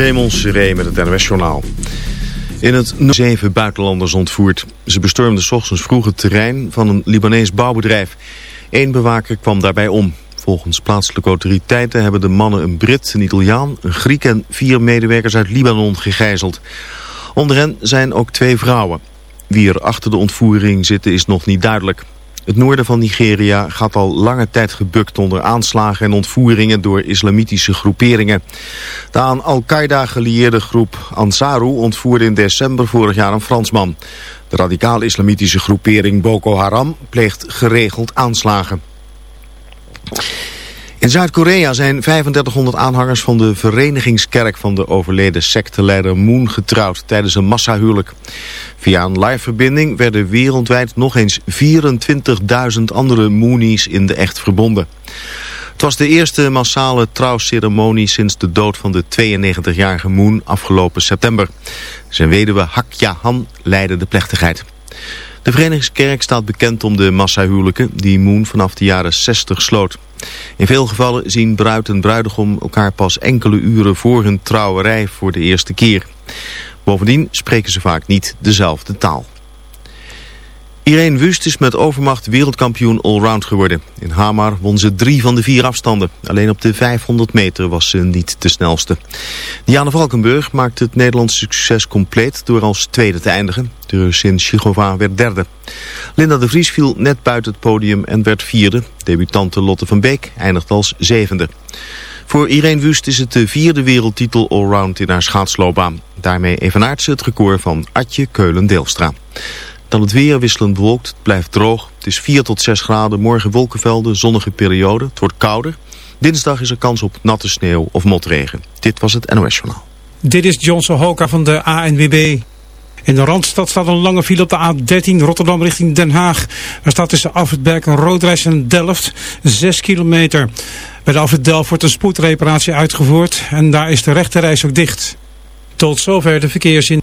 Raymond Seré met het NOS Journaal. In het zeven buitenlanders ontvoerd. Ze bestormden ochtends vroeg het terrein van een Libanees bouwbedrijf. Eén bewaker kwam daarbij om. Volgens plaatselijke autoriteiten hebben de mannen een Brit, een Italiaan, een Griek en vier medewerkers uit Libanon gegijzeld. Onder hen zijn ook twee vrouwen. Wie er achter de ontvoering zitten is nog niet duidelijk. Het noorden van Nigeria gaat al lange tijd gebukt onder aanslagen en ontvoeringen door islamitische groeperingen. De aan Al-Qaeda gelieerde groep Ansaru ontvoerde in december vorig jaar een Fransman. De radicaal-islamitische groepering Boko Haram pleegt geregeld aanslagen. In Zuid-Korea zijn 3500 aanhangers van de verenigingskerk van de overleden secteleider Moon getrouwd tijdens een massahuwelijk. Via een liveverbinding werden wereldwijd nog eens 24.000 andere Moonies in de echt verbonden. Het was de eerste massale trouwceremonie sinds de dood van de 92-jarige Moon afgelopen september. Zijn weduwe Hak Ja-han leidde de plechtigheid. De Verenigingskerk staat bekend om de massahuwelijken die Moon vanaf de jaren 60 sloot. In veel gevallen zien bruid en bruidegom elkaar pas enkele uren voor hun trouwerij voor de eerste keer. Bovendien spreken ze vaak niet dezelfde taal. Irene Wust is met overmacht wereldkampioen allround geworden. In Hamar won ze drie van de vier afstanden. Alleen op de 500 meter was ze niet de snelste. Diana Valkenburg maakte het Nederlandse succes compleet door als tweede te eindigen. De Russin werd derde. Linda de Vries viel net buiten het podium en werd vierde. Debutante Lotte van Beek eindigde als zevende. Voor Irene Wust is het de vierde wereldtitel allround in haar schaatsloopbaan. Daarmee evenaart ze het record van Atje Keulen-Deelstra. Dan het weer wisselend bewolkt, het blijft droog. Het is 4 tot 6 graden, morgen wolkenvelden, zonnige periode. Het wordt kouder. Dinsdag is er kans op natte sneeuw of motregen. Dit was het NOS Journaal. Dit is Johnson Hoka van de ANWB. In de Randstad staat een lange file op de A13 Rotterdam richting Den Haag. Er staat tussen Afritberg en Roodreis en Delft 6 kilometer. Bij de Delft wordt een spoedreparatie uitgevoerd en daar is de rechterreis ook dicht. Tot zover de verkeersin.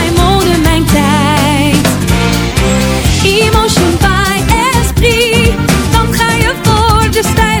voor de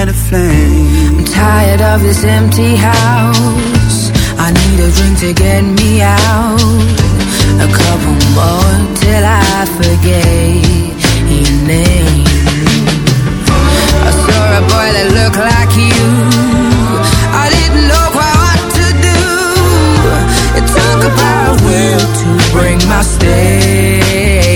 Water a flame. I'm tired of this empty house. I need a drink to get me out. A couple more till I forget your name. I saw a boy that looked like you. I didn't know quite what to do. It took a power will to bring my stay.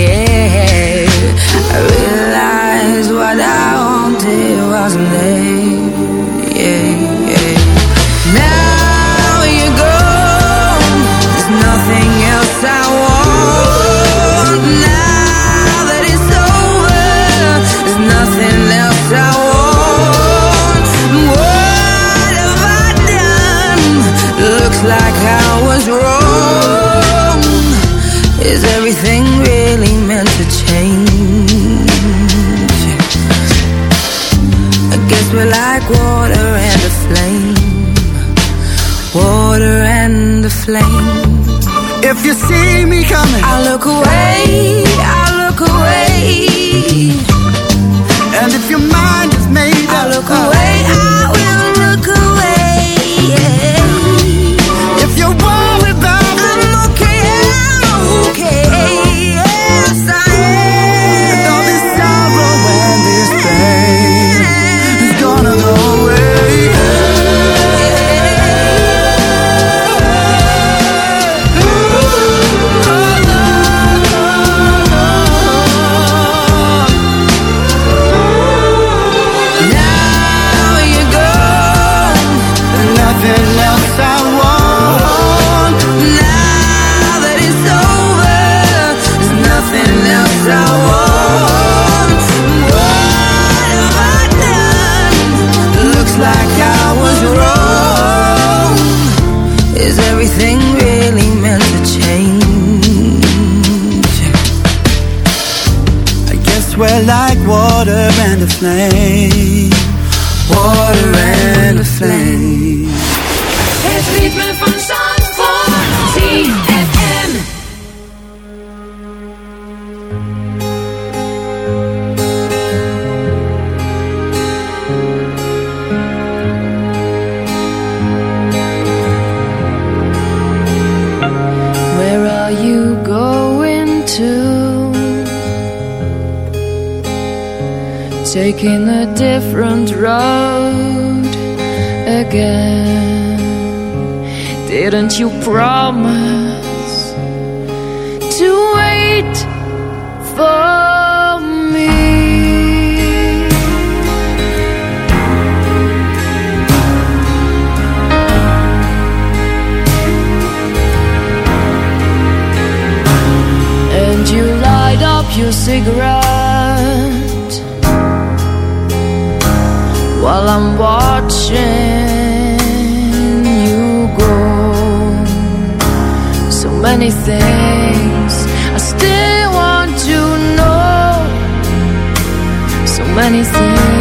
Everything really meant to change? I guess we're like water and a flame. Water and a flame. If you see me coming, I look away, I look away. and if your mind is made I up, look away, many things I still want to know. So many things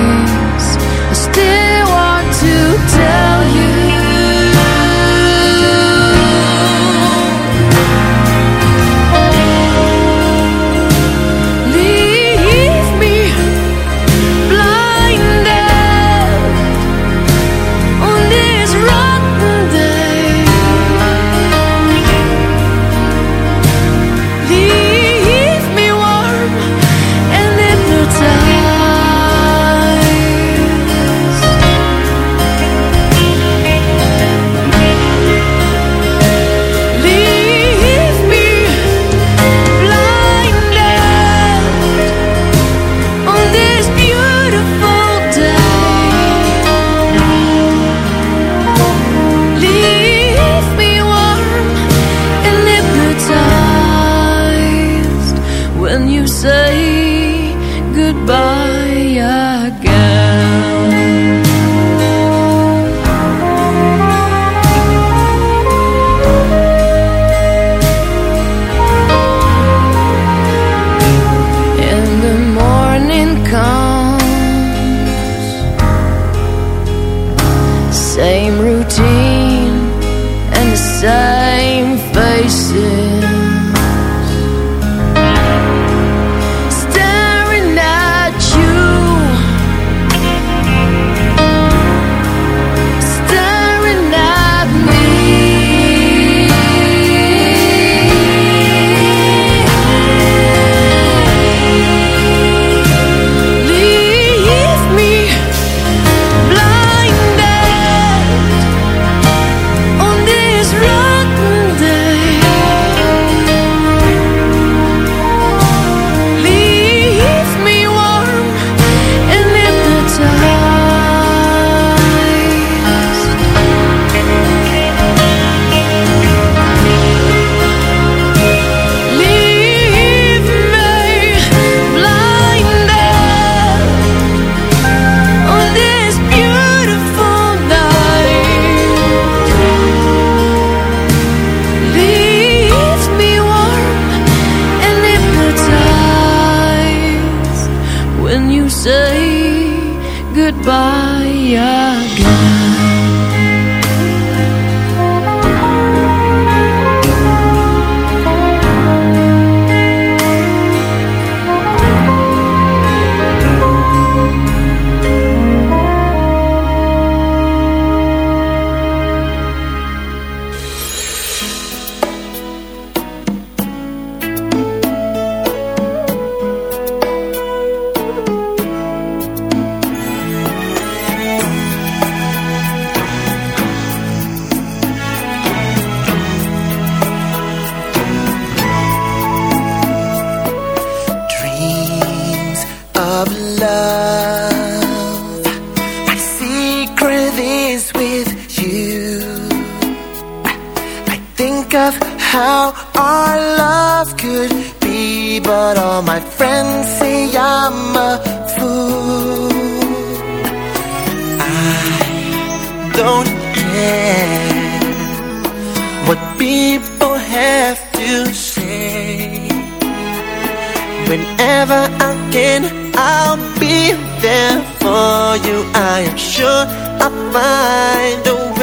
Whenever I can, I'll be there for you. I am sure I'll find a way.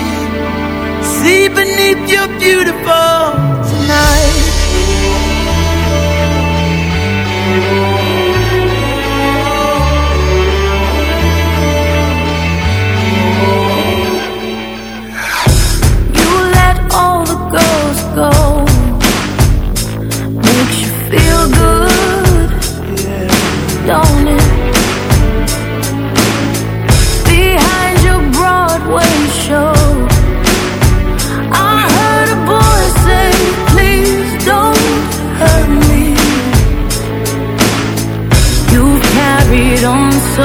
see beneath your beautiful tonight? You let all the girls go. Makes you feel good, don't it? Behind your Broadway show, it on so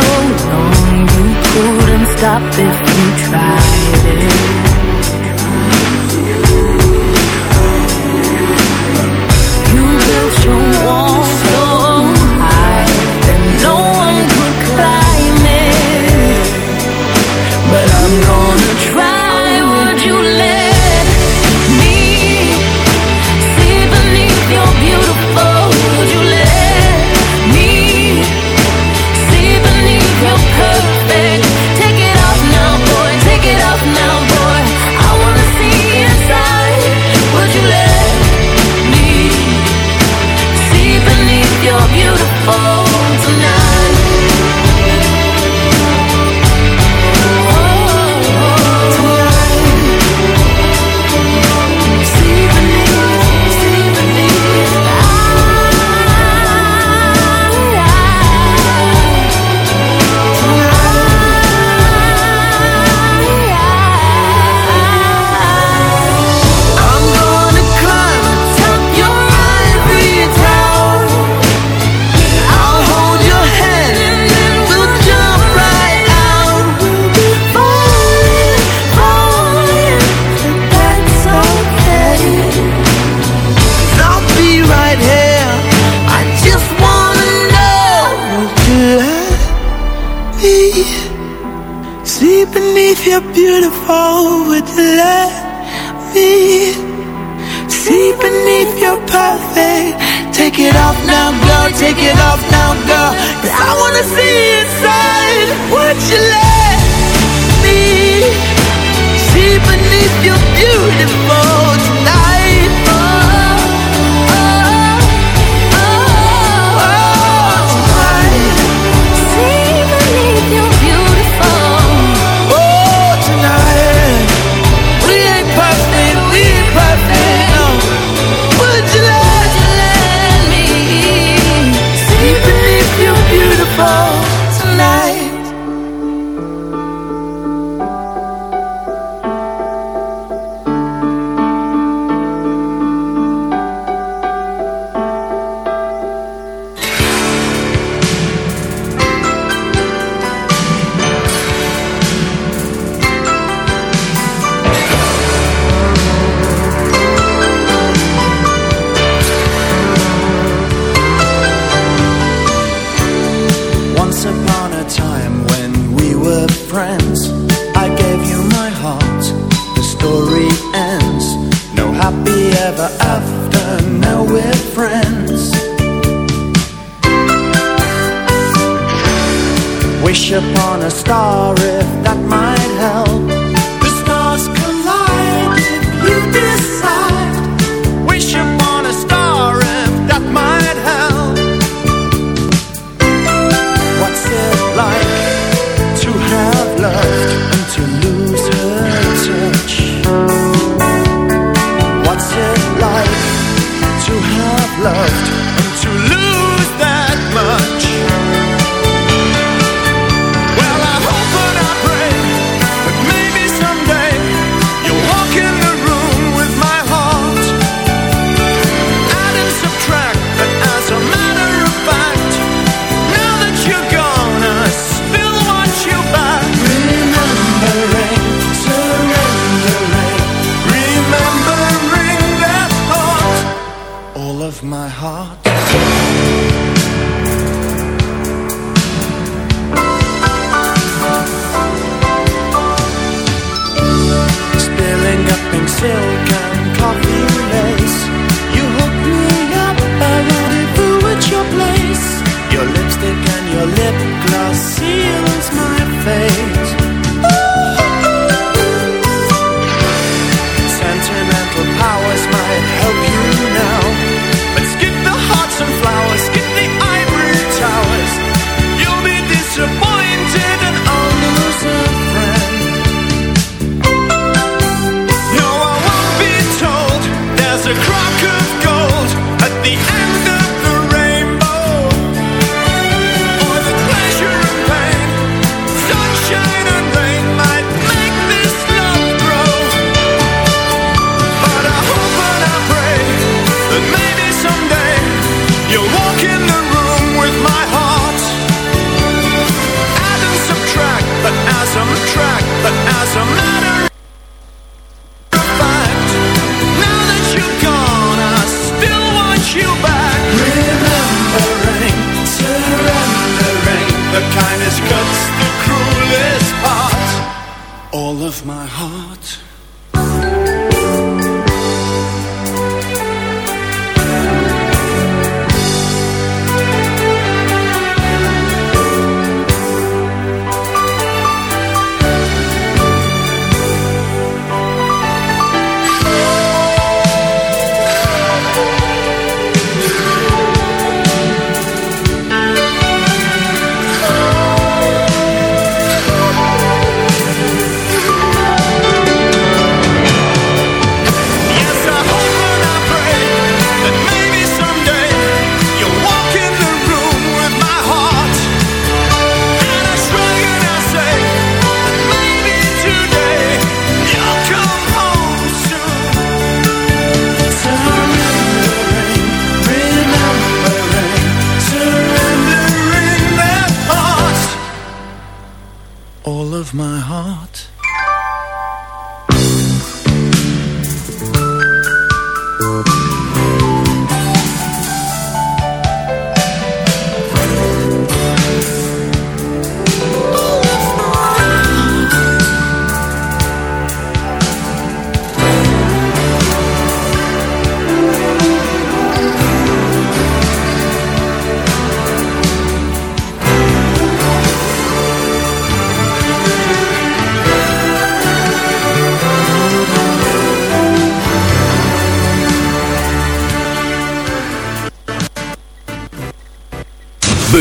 long You couldn't stop if you tried it. You built your wall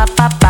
pa pa pa.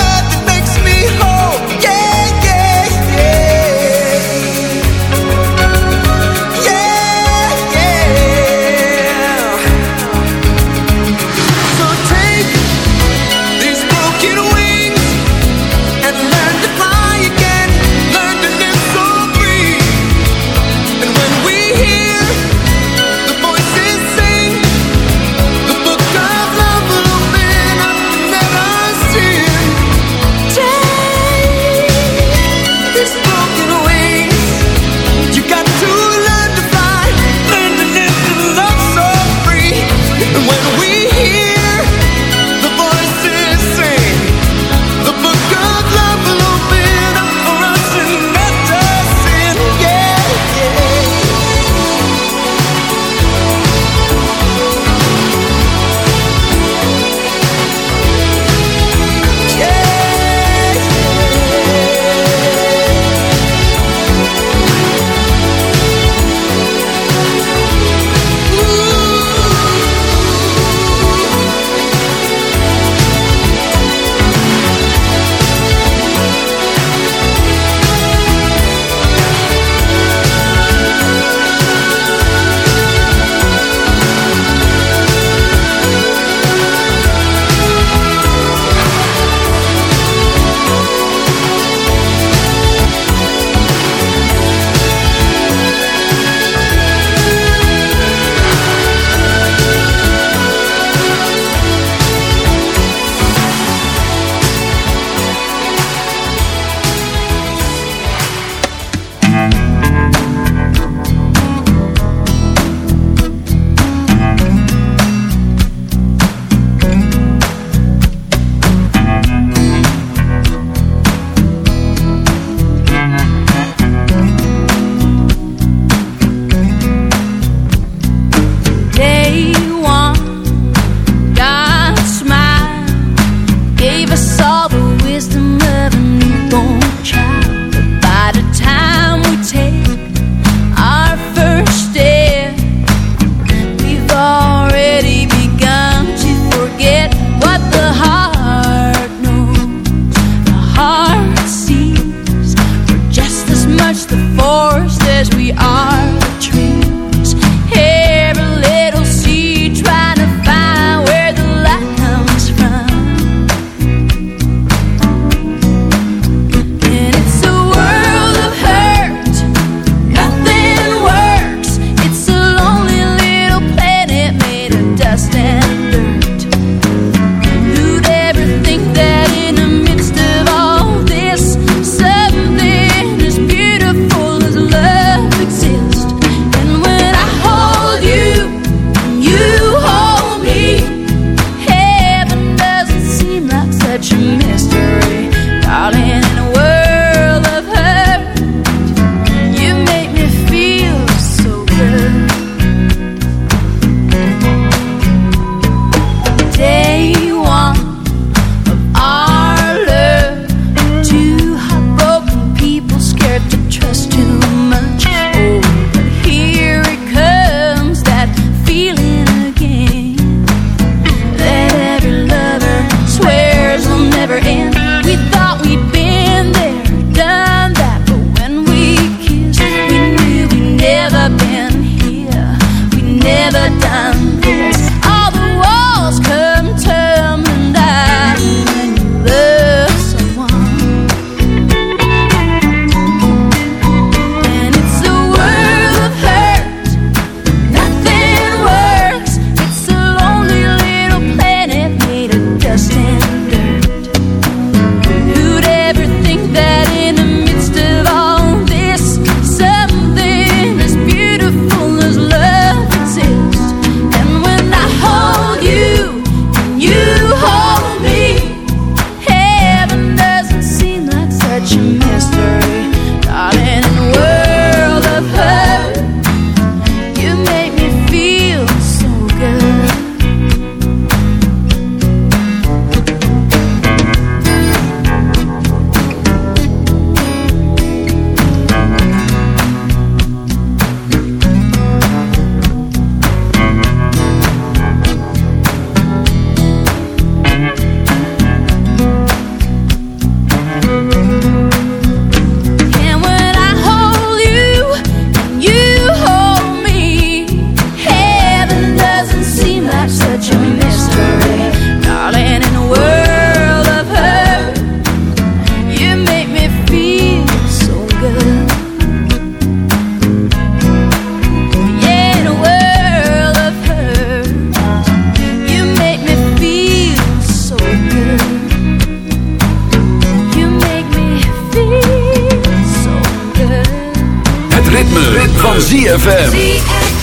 Ritme, van ZFM.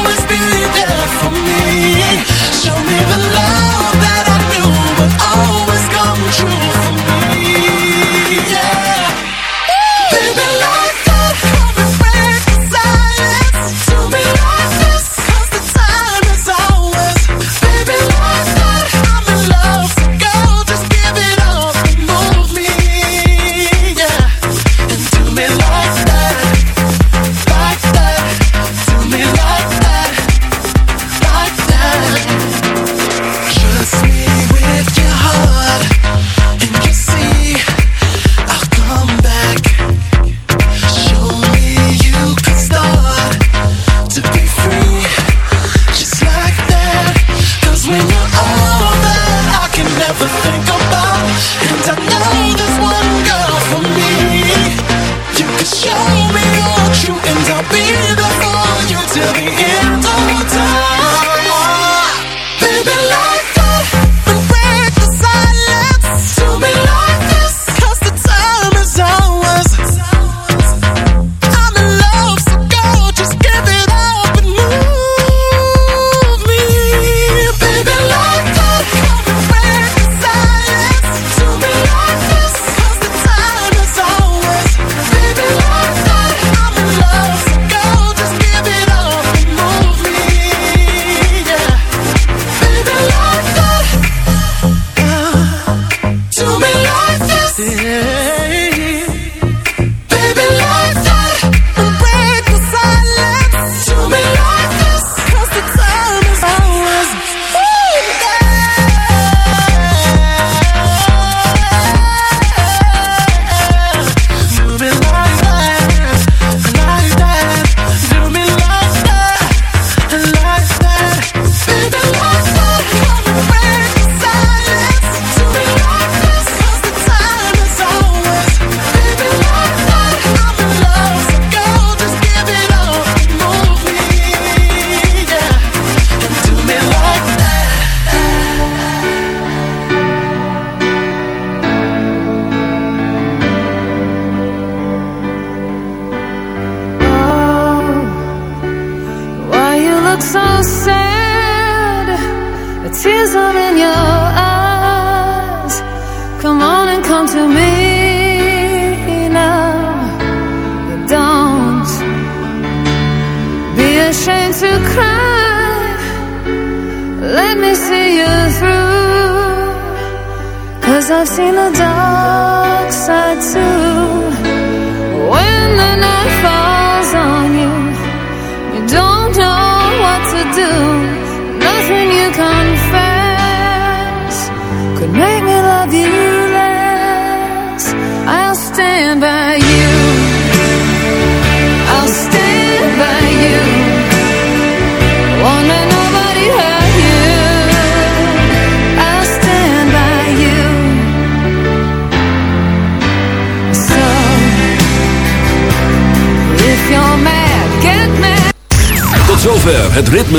always